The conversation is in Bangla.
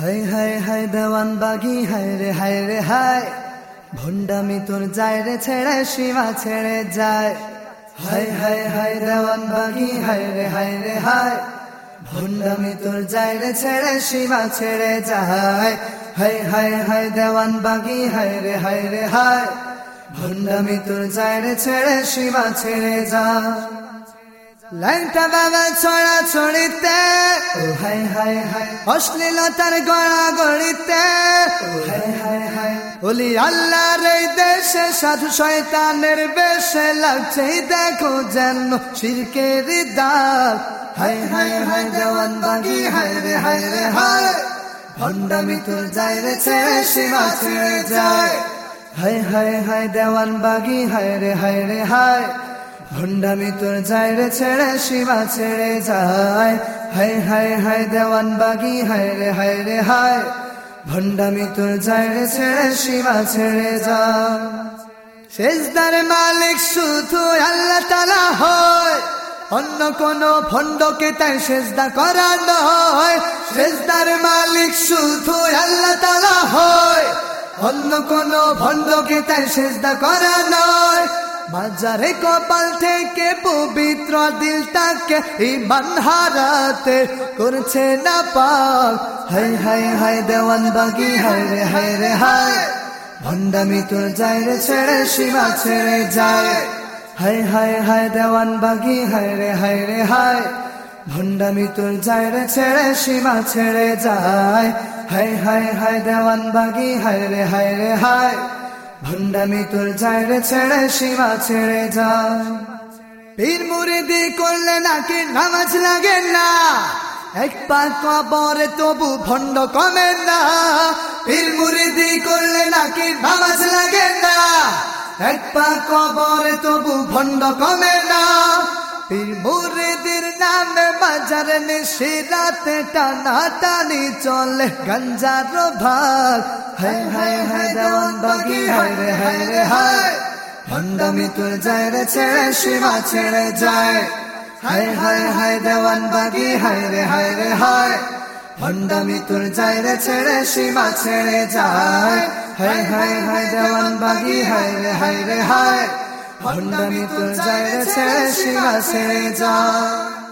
হাই হাই হাই, দেওয়ান বাগি হায় রে হায় রে হায় ভণ্ডামি তোর যায় রে, ছেড়ে, সীমা ছেড়ে যায়। হাই হাই হাই, দেওয়ান বাগি হায় রে হায় রে হায় ভণ্ডামি তোর যায় রে, ছেড়ে, সীমা ছেড়ে যায়। হাই হাই হাই, দেওয়ান বাগি হায় রে হায় রে হায় ভণ্ডামি তোর যায় রে, ছেড়ে, সীমা ছেড়ে যায়। লাইনটা বাবা ছড়া ছড়িতে। ও হাই হাই হাই অশ্লীলতার গড়া গড়িতে বলি আল্লাহর এই দেশে সাধু শয়তানের বেশে লাগছে। দেখো যেন শিরকের দাগ। হাই হাই হাই দেওয়ান বাগি হাই রে হাই রে হাই ভণ্ডামি তোর যায় রে ছেড়ে সীমা ছেড়ে যায়। হাই হাই হাই দেওয়ান বাগি হাই রে হাই রে হাই ভণ্ডামি তোর যায় রে, ছেড়ে সীমা ছেড়ে যায়। হাই হাই হাই দেওয়ান বাগি হাই রে হাই রে হাই ভণ্ডামি তোর যায় রে, ছেড়ে সীমা ছেড়ে যায়। শেষদার মালিক শুধু আল্লাহ তালা হয়। অন্য কোন ভণ্ডকে তাই সেজদা করা নয়। শেষদার মালিক শুধু আল্লাহ তালা হয়। অন্য কোন ভণ্ডকে তাই সেজদা করা নয়। বাজারে কপাল থেকে পবিত্র দিলটাকে ইমান হারাতে করছে না পাক হাই হাই হাই দেওয়ান বাগি হাই রে হাই রে হাই ভণ্ডামি তোর যায় রে, ছেড়ে সীমা ছেড়ে যায়। হাই হাই হাই দেওয়ান বাগি হাই রে হাই রে হাই ভণ্ডামি তোর যায় রে, ছেড়ে সীমা ছেড়ে যায়। হাই হাই হাই দেওয়ান বাগি হাই রে হাই রে হাই ভণ্ডামি তোর যায় ছেড়ে শিবা ছেড়ে যায় পীর মুরিদি করলে নাকি নামাজ লাগে না। এক পা কবরে তবু ভণ্ড কমে না। পীর মুরিদি করলে নাকি নামাজ লাগে না। এক পা কবরে তবু ভণ্ড কমে না। পীর মুরিদির নামে বাজারে নিশিরাতে টানা টানি চলে গঞ্জার ভাগ। হায় হায় হায় দেওয়ান বাগি, হায় রে হায় রে, হায়। ভণ্ডামি তোর যায় রে ছেড়ে সীমা ছেড়ে যায়। হায় হায় হায় দেওয়ান বাগি, হায় রে হায় রে, হায়। ভণ্ডামি তোর যায় রে ছেড়ে সীমা ছেড়ে যায়। হায় হায় হায় দেওয়ান বাগি, হায় রে হায় রে, হায়। ভণ্ডামি তোর যায় ছেড়ে সীমা ছেড়ে যায়